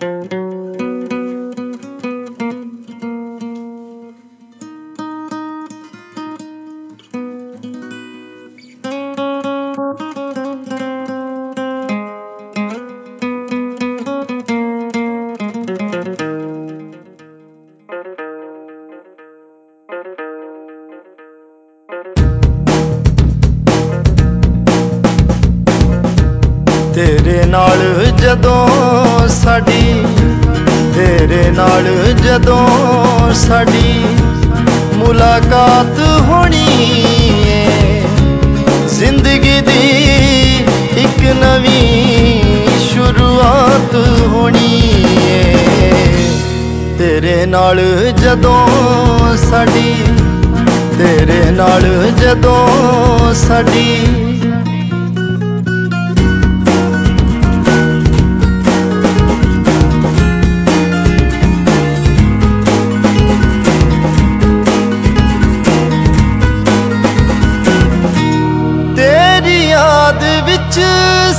ਤੇਰੇ ਨਾਲ ਜਦੋਂ ਸਾਡੀ, ਤੇਰੇ ਨਾਲ ਜਦੋਂ ਸਾਡੀ ਮੁਲਾਕਾਤ ਹੋਣੀ ਏ, ਜ਼ਿੰਦਗੀ ਦੀ ਇੱਕ ਨਵੀਂ ਸ਼ੁਰੂਆਤ ਹੋਣੀ ਏ। ਤੇਰੇ ਨਾਲ ਜਦੋਂ ਸਾਡੀ, ਤੇਰੇ ਨਾਲ ਜਦੋਂ ਸਾਡੀ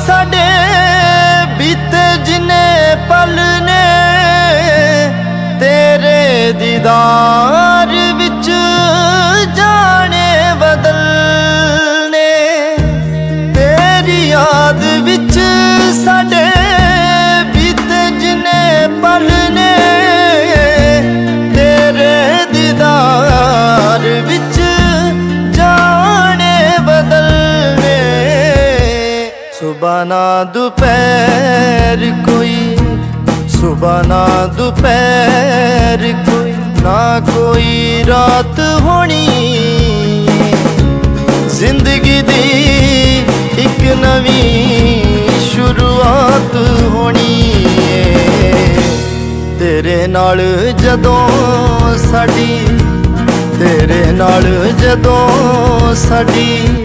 ਸਾਡੇ ਬੀਤੇ ਜਿਨੇ ਪਲ ਨੇ ਤੇਰੇ ਦੀਦਾਰ ਵਿੱਚ ਜਾਣੇ ਬਦਲਨੇ ਤੇਰੀ ਯਾਦ ਸੁਬਹ ਨਾ ਦੁਪਹਿਰ ਕੋਈ, ਸੁਬਹ ਨਾ ਦੁਪਹਿਰ ਕੋਈ, ਨਾ ਕੋਈ ਰਾਤ ਹੋਣੀ। ਜ਼ਿੰਦਗੀ ਦੀ ਇੱਕ ਨਵੀਂ ਸ਼ੁਰੂਆਤ ਹੋਣੀ ਤੇਰੇ ਨਾਲ ਜਦੋਂ ਸਾਡੀ, ਤੇਰੇ ਨਾਲ ਜਦੋਂ ਸਾਡੀ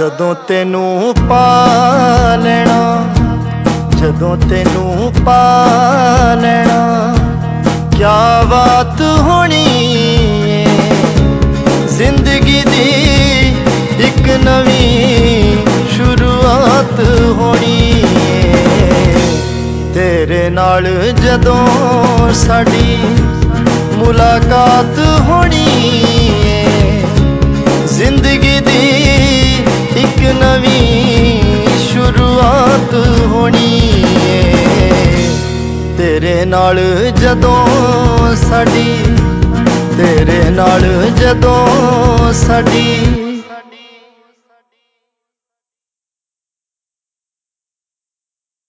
ਜਦੋਂ ਤੈਨੂੰ ਪਾ ਲੈਣਾ, ਜਦੋਂ ਤੈਨੂੰ ਪਾ ਲੈਣਾ, ਕਿਆ ਬਾਤ ਹੋਣੀ ਏ? ਜ਼ਿੰਦਗੀ ਦੀ ਇੱਕ ਨਵੀਂ ਸ਼ੁਰੂਆਤ ਹੋਣੀ ਏ। ਤੇਰੇ ਨਾਲ ਜਦੋਂ ਸਾਡੀ ਮੁਲਾਕਾਤ ਹੋਣੀ ਹੋਣੀ ਏ ਤੇਰੇ ਨਾਲ ਜਦੋਂ ਸਾਡੀ ਤੇਰੇ ਨਾਲ ਜਦੋਂ ਸਾਡੀ